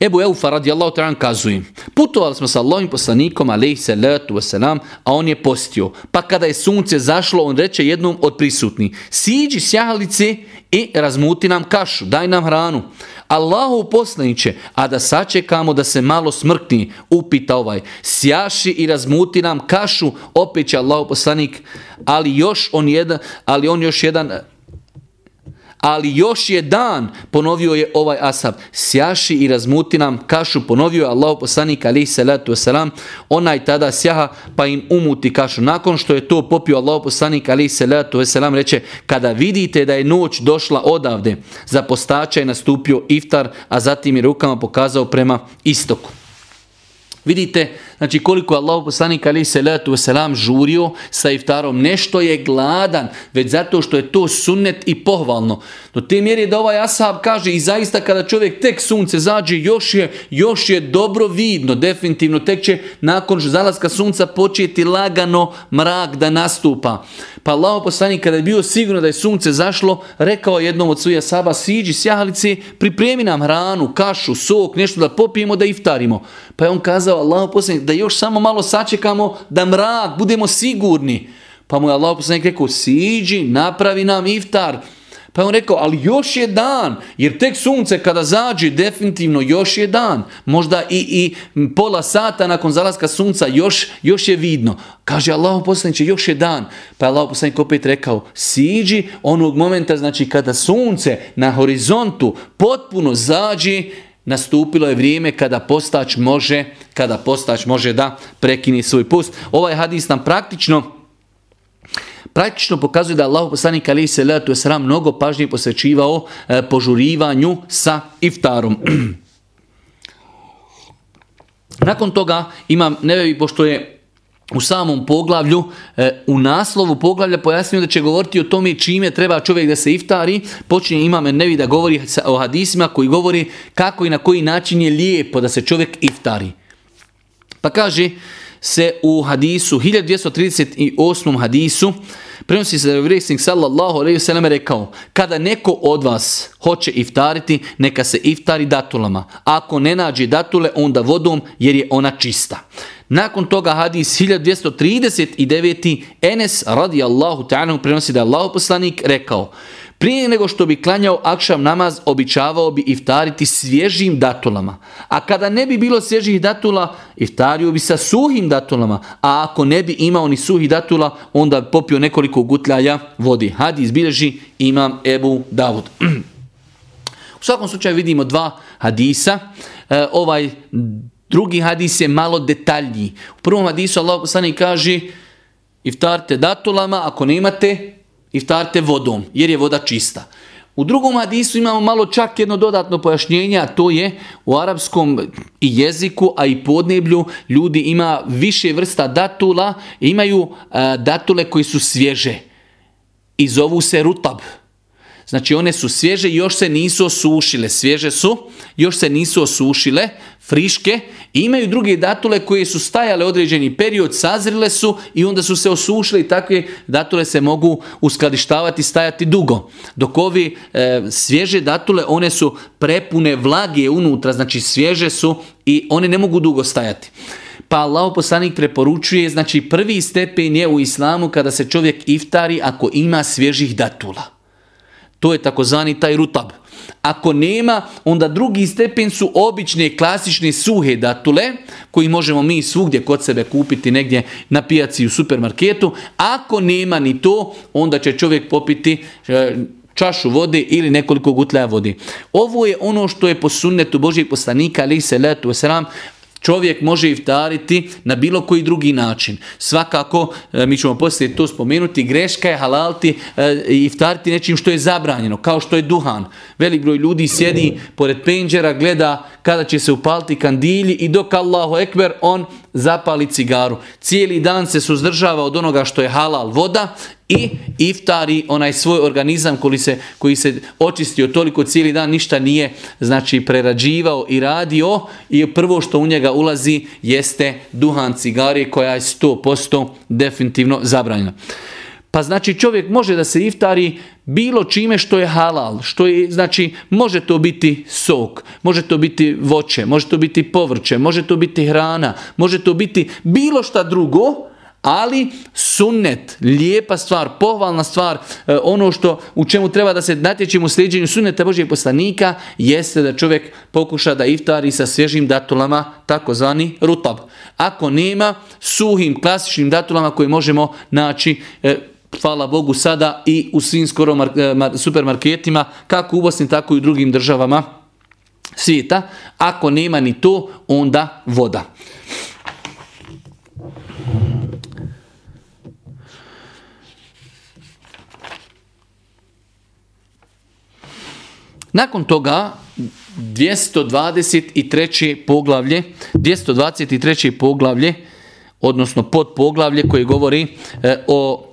Ebu Eufa radijallahu ta'ala kazuje, putovali smo sa Allahim poslanikom, alaihi salatu wasalam, a on je postio. Pa kada je sunce zašlo, on reče jednom od prisutni, siđi sjahalice i razmuti nam kašu, daj nam hranu. Allahu poslaniće, a da sačekamo da se malo smrkni, upita ovaj, sjaši i razmuti nam kašu, opet će Allahu poslanik, ali još on jedan, ali on još jedan ali još je dan, ponovio je ovaj asab, sjaši i razmuti nam kašu, ponovio je Allah poslanik alihi salatu wasalam, onaj tada sjaha pa im umuti kašu. Nakon što je to popio Allah poslanik alihi salatu wasalam, reče, kada vidite da je noć došla odavde, za postača je nastupio iftar, a zatim je rukama pokazao prema istoku. Vidite, znači koliko je Allah poslanik ali se letu selam žurio sa iftarom. Nešto je gladan, već zato što je to sunnet i pohvalno. Do te mjeri da ovaj ashab kaže i zaista kada čovjek tek sunce zađe, još je, još je dobro vidno, definitivno, tek će nakon zalaska sunca početi lagano mrak da nastupa. Pa Allah poslanik kada je bio sigurno da je sunce zašlo, rekao jednom od svojih saba, siđi sjahalice, pripremi nam hranu, kašu, sok, nešto da popijemo, da iftarimo. Pa je on kazao, Allah poslanik, da još samo malo sačekamo, da mrak, budemo sigurni. Pa mu je Allah poslanik rekao, siđi, napravi nam iftar, pa je on rekao, ali još je dan, jer tek sunce kada zađe, definitivno još je dan. Možda i, i pola sata nakon zalaska sunca još, još je vidno. Kaže Allah poslaniče, još je dan. Pa je Allah poslanik opet rekao, siđi onog momenta, znači kada sunce na horizontu potpuno zađe, nastupilo je vrijeme kada postač može, kada postač može da prekini svoj pust. Ovaj hadis nam praktično praktično pokazuje da Allah poslanik ali se letu sram mnogo pažnje posvećivao e, požurivanju sa iftarom. Nakon toga imam, ne pošto je u samom poglavlju, e, u naslovu poglavlja pojasnio da će govoriti o tome čime treba čovjek da se iftari. Počinje imam nevi da govori o hadisima koji govori kako i na koji način je lijepo da se čovjek iftari. Pa kaže se u hadisu, 1238. hadisu, Prenosi se da je vjesnik sallallahu sellem rekao: "Kada neko od vas hoće iftariti, neka se iftari datulama. Ako ne nađe datule, onda vodom jer je ona čista." Nakon toga hadis 1239. Enes radijallahu ta'ala prenosi da je Allah poslanik rekao: prije nego što bi klanjao akšam namaz, običavao bi iftariti svježim datulama. A kada ne bi bilo svježih datula, iftario bi sa suhim datulama. A ako ne bi imao ni suhih datula, onda bi popio nekoliko gutljaja vodi. Hadis bilježi imam Ebu Davud. U svakom slučaju vidimo dva hadisa. E, ovaj drugi hadis je malo detaljniji. U prvom hadisu Allah kaže iftarite datulama, ako ne imate, iftarite vodom, jer je voda čista. U drugom hadisu imamo malo čak jedno dodatno pojašnjenje, a to je u arapskom i jeziku, a i podneblju ljudi ima više vrsta datula, imaju datule koji su svježe i zovu se rutab. Znači one su svježe, još se nisu osušile. Svježe su, još se nisu osušile, friške. I imaju druge datule koje su stajale određeni period, sazrile su i onda su se osušile i takve datule se mogu uskladištavati, stajati dugo. Dok ovi e, svježe datule, one su prepune vlage unutra, znači svježe su i one ne mogu dugo stajati. Pa Allah poslanik preporučuje, znači prvi stepen je u islamu kada se čovjek iftari ako ima svježih datula. To je takozvani taj rutab. Ako nema, onda drugi stepen su obične, klasične, suhe datule, koji možemo mi svugdje kod sebe kupiti negdje na pijaci u supermarketu. Ako nema ni to, onda će čovjek popiti e, čašu vode ili nekoliko gutljaja vode. Ovo je ono što je po sunnetu Božijeg poslanika, ali se letu sram, čovjek može iftariti na bilo koji drugi način. Svakako, e, mi ćemo poslije to spomenuti, greška je halalti e, iftariti nečim što je zabranjeno, kao što je duhan. Velik broj ljudi sjedi pored penđera, gleda kada će se upaliti kandilji i dok Allahu Ekber, on zapali cigaru. Cijeli dan se suzdržava od onoga što je halal voda i iftari onaj svoj organizam koji se, koji se očistio toliko cijeli dan, ništa nije znači prerađivao i radio i prvo što u njega ulazi jeste duhan cigare koja je 100% definitivno zabranjena. Pa znači čovjek može da se iftari bilo čime što je halal, što je, znači može to biti sok, može to biti voće, može to biti povrće, može to biti hrana, može to biti bilo šta drugo, ali sunnet, lijepa stvar, pohvalna stvar, e, ono što u čemu treba da se natječimo u sljeđenju sunneta Božijeg poslanika jeste da čovjek pokuša da iftari sa svježim datulama, takozvani rutab. Ako nema, suhim, klasičnim datulama koje možemo naći e, hvala Bogu sada i u svim skoro e, supermarketima, kako u Bosni, tako i u drugim državama svijeta. Ako nema ni to, onda voda. Nakon toga 223. poglavlje, 223. poglavlje, odnosno pod poglavlje koje govori e, o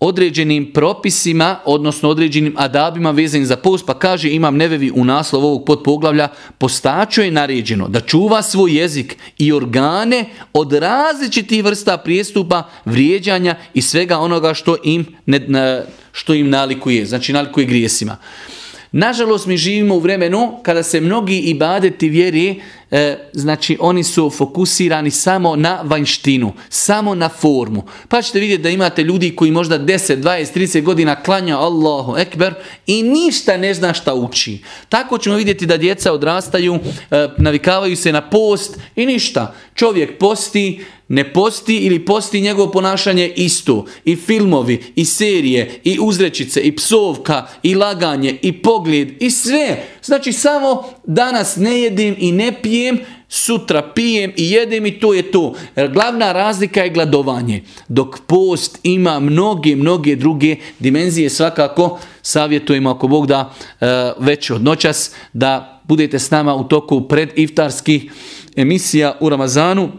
određenim propisima, odnosno određenim adabima vezanim za post, pa kaže imam nevevi u naslov ovog podpoglavlja, postaču je naređeno da čuva svoj jezik i organe od različitih vrsta prijestupa, vrijeđanja i svega onoga što im, ne, što im nalikuje, znači nalikuje grijesima. Nažalost, mi živimo u vremenu kada se mnogi ibadeti vjeri, e, znači oni su fokusirani samo na vanjštinu, samo na formu. Pa ćete vidjeti da imate ljudi koji možda 10, 20, 30 godina klanja Allahu Ekber i ništa ne zna šta uči. Tako ćemo vidjeti da djeca odrastaju, e, navikavaju se na post i ništa. Čovjek posti, ne posti ili posti njegovo ponašanje isto. I filmovi, i serije, i uzrečice, i psovka, i laganje, i pogled, i sve. Znači samo danas ne jedim i ne pijem, sutra pijem i jedem i to je to. Glavna razlika je gladovanje. Dok post ima mnoge, mnoge druge dimenzije, svakako savjetujemo ako Bog da e, već od noćas da budete s nama u toku pred iftarskih emisija u Ramazanu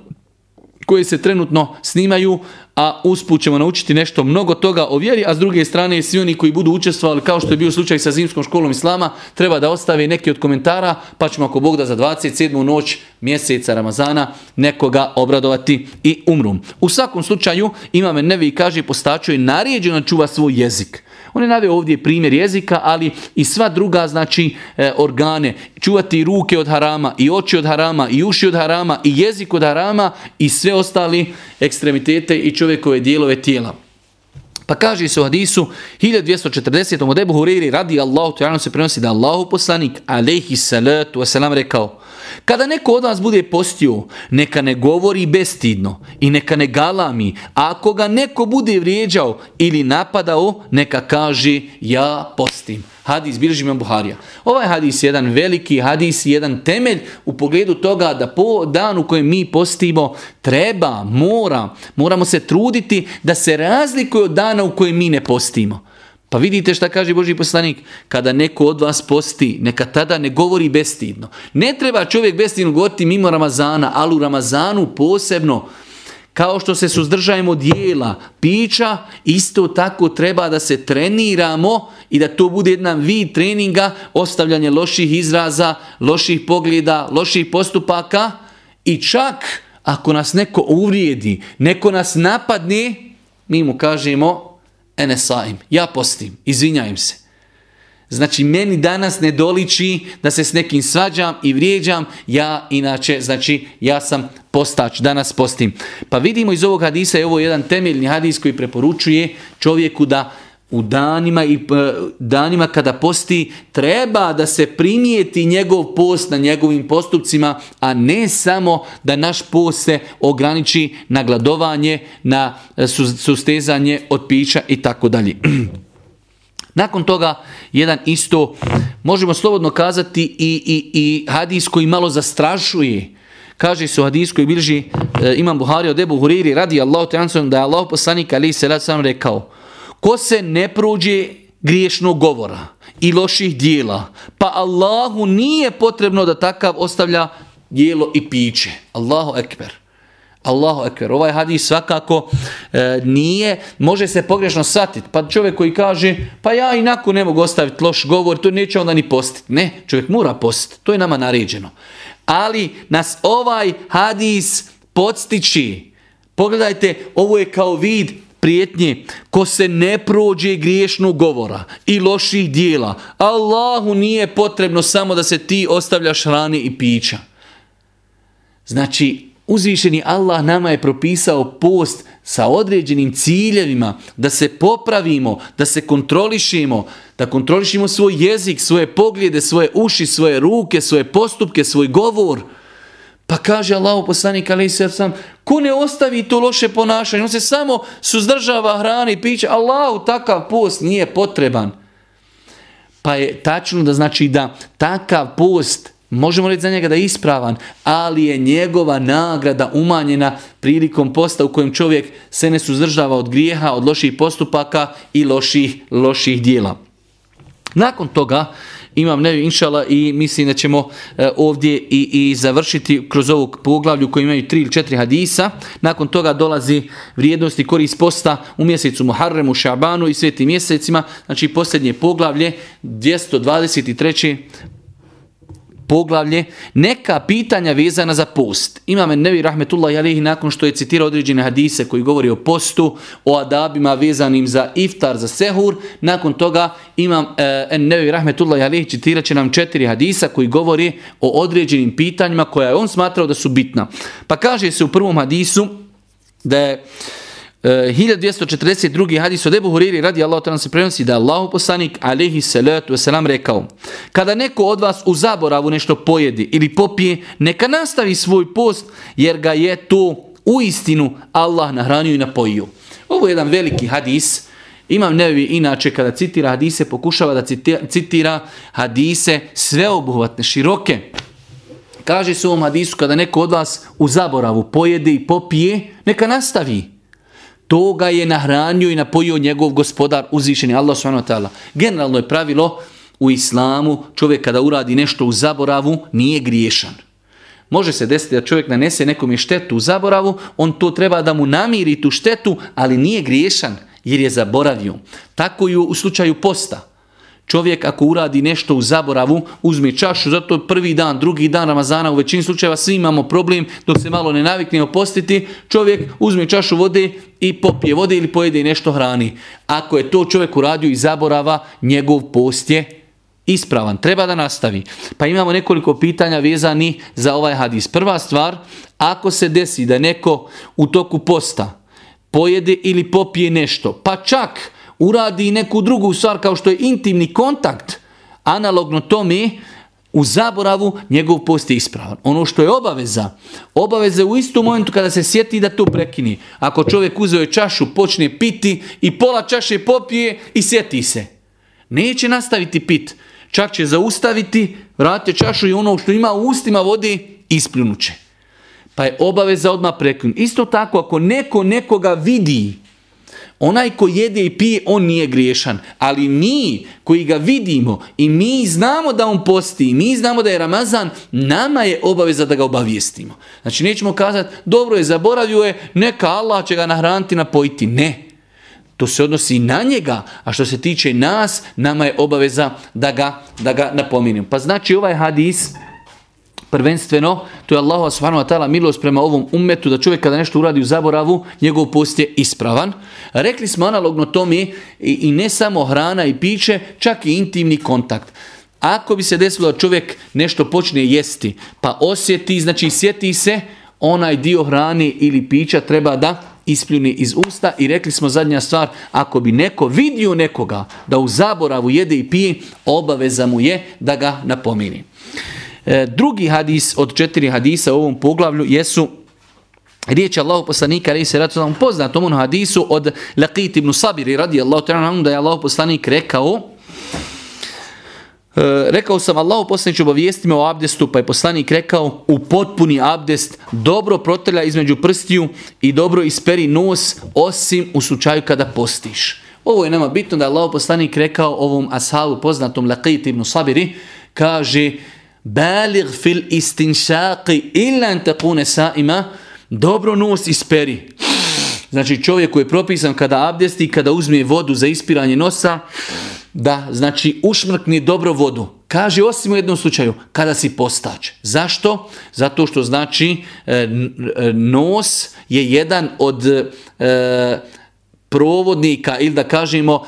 koje se trenutno snimaju, a usput ćemo naučiti nešto mnogo toga o vjeri, a s druge strane svi oni koji budu učestvovali, kao što je bio slučaj sa Zimskom školom Islama, treba da ostave neki od komentara, pa ćemo ako Bog da za 27. noć mjeseca Ramazana nekoga obradovati i umru. U svakom slučaju, imame Nevi kaže, postaču je naređeno čuva svoj jezik. On je naveo ovdje primjer jezika, ali i sva druga znači e, organe. Čuvati ruke od harama, i oči od harama, i uši od harama, i jezik od harama, i sve ostali ekstremitete i čovjekove dijelove tijela. Pa kaže se u hadisu 1240. od Ebu Huriri radi Allahu ta'ala se prenosi da Allahu poslanik alejhi salatu wasalam rekao kada neko od vas bude postio, neka ne govori bestidno i neka ne galami. A ako ga neko bude vrijeđao ili napadao, neka kaže ja postim. Hadis bilježi imam Buharija. Ovaj hadis je jedan veliki hadis, jedan temelj u pogledu toga da po danu kojem mi postimo treba, mora, moramo se truditi da se razlikuje od dana u kojem mi ne postimo. Pa vidite šta kaže Boži poslanik, kada neko od vas posti, neka tada ne govori bestidno. Ne treba čovjek bestidno govoriti mimo Ramazana, ali u Ramazanu posebno, kao što se suzdržajemo dijela, pića, isto tako treba da se treniramo i da to bude jedan vid treninga, ostavljanje loših izraza, loših pogleda, loših postupaka i čak ako nas neko uvrijedi, neko nas napadne, mi mu kažemo ene saim, ja postim, izvinjajem se. Znači, meni danas ne doliči da se s nekim svađam i vrijeđam, ja inače, znači, ja sam postač, danas postim. Pa vidimo iz ovog hadisa, je ovo jedan temeljni hadis koji preporučuje čovjeku da u danima i e, danima kada posti treba da se primijeti njegov post na njegovim postupcima, a ne samo da naš post se ograniči na gladovanje, na e, sustezanje od pića i tako dalje. Nakon toga, jedan isto, možemo slobodno kazati i, i, i hadis koji malo zastrašuje, kaže se u hadisku i bilži e, imam Buhari od Ebu Huriri radi Allahu te da je Allah poslanik ali se sam rekao ko se ne prođe griješnog govora i loših dijela, pa Allahu nije potrebno da takav ostavlja jelo i piće. Allahu ekber. Allahu ekber. Ovaj hadis svakako e, nije, može se pogrešno shvatiti. Pa čovjek koji kaže, pa ja inako ne mogu ostaviti loš govor, to neće onda ni postiti. Ne, čovjek mora postiti. To je nama naređeno. Ali nas ovaj hadis podstiči. Pogledajte, ovo je kao vid prijetnje, ko se ne prođe griješnog govora i loših dijela, Allahu nije potrebno samo da se ti ostavljaš hrane i pića. Znači, uzvišeni Allah nama je propisao post sa određenim ciljevima, da se popravimo, da se kontrolišimo, da kontrolišimo svoj jezik, svoje poglede, svoje uši, svoje ruke, svoje postupke, svoj govor. Pa kaže Allah poslanik se sam, ko ne ostavi to loše ponašanje, on se samo suzdržava hrani i piće, Allahu takav post nije potreban. Pa je tačno da znači da takav post Možemo reći za njega da je ispravan, ali je njegova nagrada umanjena prilikom posta u kojem čovjek se ne suzdržava od grijeha, od loših postupaka i loših, loših dijela. Nakon toga imam nevi inšala i mislim da ćemo e, ovdje i, i završiti kroz ovog poglavlju koji imaju tri ili četiri hadisa. Nakon toga dolazi vrijednosti korist posta u mjesecu Muharremu, Šabanu i svetim mjesecima. Znači posljednje poglavlje 223 poglavlje neka pitanja vezana za post. Imam Nevi Rahmetullah Jalehi nakon što je citirao određene hadise koji govori o postu, o adabima vezanim za iftar, za sehur. Nakon toga imam e, Nevi Rahmetullah Jalehi citirat će nam četiri hadisa koji govori o određenim pitanjima koja je on smatrao da su bitna. Pa kaže se u prvom hadisu da je 1242. hadis od Ebu Huriri radi Allah ta'ala se prenosi da Allah poslanik alihi salatu wasalam rekao kada neko od vas u zaboravu nešto pojedi ili popije neka nastavi svoj post jer ga je to u istinu Allah nahranio i napojio. Ovo je jedan veliki hadis imam nevi inače kada citira hadise pokušava da citira hadise sveobuhvatne, široke. Kaže se u ovom hadisu kada neko od vas u zaboravu pojede i popije neka nastavi toga je nahranio i napojio njegov gospodar uzvišeni Allah subhanahu Generalno je pravilo u islamu čovjek kada uradi nešto u zaboravu nije griješan. Može se desiti da čovjek nanese nekom štetu u zaboravu, on to treba da mu namiri tu štetu, ali nije griješan jer je zaboravio. Tako i u slučaju posta. Čovjek ako uradi nešto u zaboravu, uzme čašu, zato prvi dan, drugi dan Ramazana, u većini slučajeva svi imamo problem, dok se malo ne naviknemo postiti, čovjek uzme čašu vode i popije vode ili pojede nešto hrani. Ako je to čovjek uradio i zaborava, njegov post je ispravan. Treba da nastavi. Pa imamo nekoliko pitanja vezani za ovaj hadis. Prva stvar, ako se desi da neko u toku posta pojede ili popije nešto, pa čak uradi neku drugu stvar kao što je intimni kontakt, analogno tome, u zaboravu njegov post je ispravan. Ono što je obaveza, obaveza u istom momentu kada se sjeti da to prekini. Ako čovjek uzeo je čašu, počne piti i pola čaše popije i sjeti se. Neće nastaviti pit. Čak će zaustaviti, vratite čašu i ono što ima u ustima vode ispljunuće. Pa je obaveza odmah prekinuti. Isto tako ako neko nekoga vidi Onaj ko jede i pije, on nije griješan. Ali mi koji ga vidimo i mi znamo da on posti mi znamo da je Ramazan, nama je obaveza da ga obavijestimo. Znači nećemo kazati, dobro je, zaboravio je, neka Allah će ga nahraniti, napojiti. Ne. To se odnosi na njega, a što se tiče nas, nama je obaveza da ga, da ga napominjem. Pa znači ovaj hadis Prvenstveno, to je Allah subhanahu wa ta'ala milost prema ovom umetu da čovjek kada nešto uradi u zaboravu, njegov post je ispravan. Rekli smo analogno tome i, i ne samo hrana i piće, čak i intimni kontakt. Ako bi se desilo da čovjek nešto počne jesti, pa osjeti, znači sjeti se, onaj dio hrane ili pića treba da ispljuni iz usta i rekli smo zadnja stvar, ako bi neko vidio nekoga da u zaboravu jede i pije, obaveza mu je da ga napomini. E, drugi hadis od četiri hadisa u ovom poglavlju jesu Riječ Allahu poslanika ali se ratu poznatom onom hadisu od Laqit ibn Sabiri radi Allahu ta'ala da je Allahu poslanik rekao E, rekao sam Allahu poslanić obavijesti me o abdestu, pa je poslanik rekao u potpuni abdest dobro protrlja između prstiju i dobro isperi nos osim u slučaju kada postiš. Ovo je nama bitno da je Allah poslanik rekao ovom ashabu poznatom Laqit ibn Sabiri, kaže Balig fil istinšaqi illa an takune saima, dobro nos isperi. Znači čovjek koji je propisan kada abdesti, kada uzme vodu za ispiranje nosa, da znači ušmrkni dobro vodu. Kaže osim u jednom slučaju, kada si postač. Zašto? Zato što znači e, e, nos je jedan od e, provodnika ili da kažemo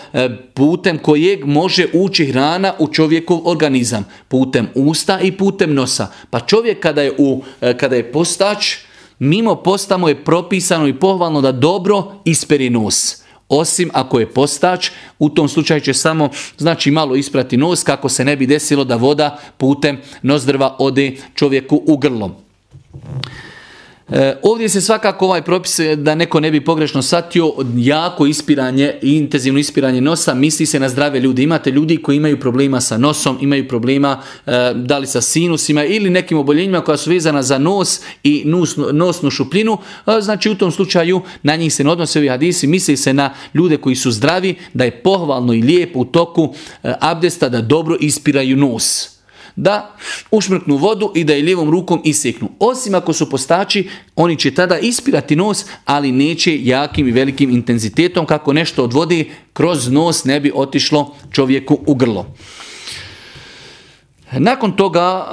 putem kojeg može ući hrana u čovjekov organizam. Putem usta i putem nosa. Pa čovjek kada je, u, kada je postač, mimo posta mu je propisano i pohvalno da dobro isperi nos osim ako je postač, u tom slučaju će samo znači malo isprati nos kako se ne bi desilo da voda putem nozdrva ode čovjeku u grlo. E, ovdje se svakako ovaj propis e, da neko ne bi pogrešno satio jako ispiranje i intenzivno ispiranje nosa misli se na zdrave ljude. Imate ljudi koji imaju problema sa nosom, imaju problema e, da li sa sinusima ili nekim oboljenjima koja su vezana za nos i nosnu šupljinu. znači u tom slučaju na njih se ne odnose ovi hadisi. Misli se na ljude koji su zdravi da je pohvalno i lijepo u toku abdesta da dobro ispiraju nos da ušmrknu vodu i da je lijevom rukom iseknu. Osim ako su postači, oni će tada ispirati nos, ali neće jakim i velikim intenzitetom kako nešto od vode kroz nos ne bi otišlo čovjeku u grlo. Nakon toga,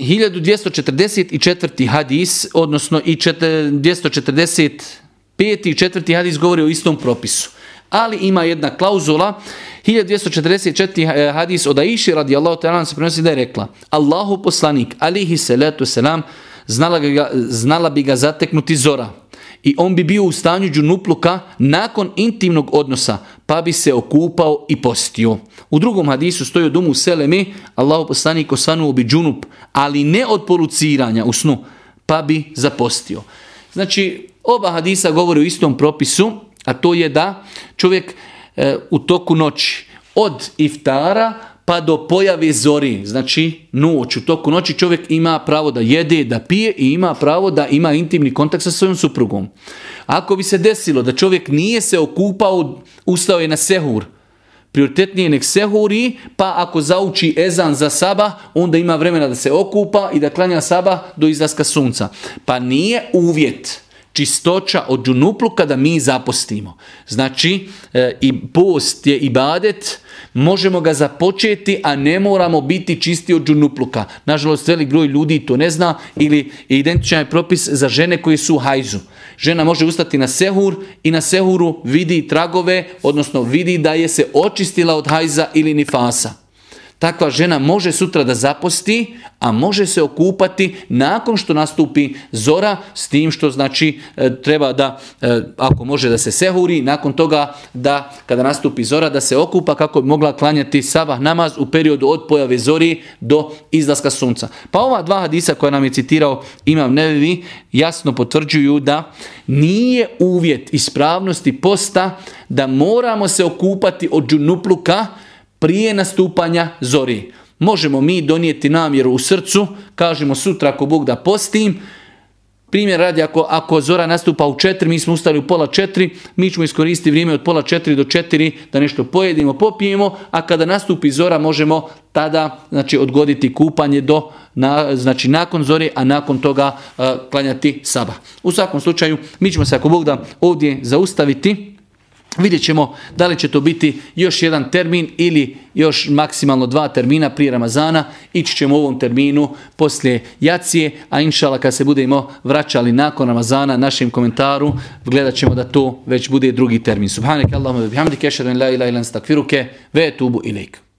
1244. Eh, hadis, odnosno i 245. i četvrti hadis govori o istom propisu. Ali ima jedna klauzula 1244 eh, hadis od Aiši radijallahu ta'ala se prenosi da je rekla Allahu poslanik alihi salatu selam znala, ga, znala bi ga zateknuti zora i on bi bio u stanju džunupluka nakon intimnog odnosa, pa bi se okupao i postio. U drugom hadisu stoji u domu Selemi, Allahu poslanik osanuo bi džunup, ali ne od poluciranja u snu, pa bi zapostio. Znači, oba hadisa govore o istom propisu, a to je da čovjek E, u toku noći od iftara pa do pojave zori, znači noć, u toku noći čovjek ima pravo da jede, da pije i ima pravo da ima intimni kontakt sa svojom suprugom. Ako bi se desilo da čovjek nije se okupao, ustao je na sehur, prioritetnije nek sehuri, pa ako zauči ezan za saba, onda ima vremena da se okupa i da klanja saba do izlaska sunca. Pa nije uvjet čistoća od džunupluka da mi zapostimo. Znači, e, i post je ibadet, možemo ga započeti, a ne moramo biti čisti od džunupluka. Nažalost, velik broj ljudi to ne zna ili identičan je propis za žene koje su u hajzu. Žena može ustati na sehur i na sehuru vidi tragove, odnosno vidi da je se očistila od hajza ili nifasa takva žena može sutra da zaposti, a može se okupati nakon što nastupi zora, s tim što znači e, treba da, e, ako može da se sehuri, nakon toga da kada nastupi zora da se okupa kako bi mogla klanjati sabah namaz u periodu od pojave zori do izlaska sunca. Pa ova dva hadisa koja nam je citirao Imam Nevevi jasno potvrđuju da nije uvjet ispravnosti posta da moramo se okupati od džunupluka, prije nastupanja zori. Možemo mi donijeti namjeru u srcu, kažemo sutra ako Bog da postim, Primjer radi, ako, ako zora nastupa u četiri, mi smo ustali u pola četiri, mi ćemo iskoristiti vrijeme od pola četiri do četiri da nešto pojedimo, popijemo, a kada nastupi zora možemo tada znači, odgoditi kupanje do, na, znači nakon zore, a nakon toga uh, klanjati saba. U svakom slučaju, mi ćemo se ako Bog da ovdje zaustaviti. Vidjet ćemo da li će to biti još jedan termin ili još maksimalno dva termina prije Ramazana. Ići ćemo u ovom terminu poslije jacije, a inšala kad se budemo vraćali nakon Ramazana našem komentaru, gledat ćemo da to već bude drugi termin. Subhanak Allahumma bihamdike, la ilaha illa ve tubu ilaik.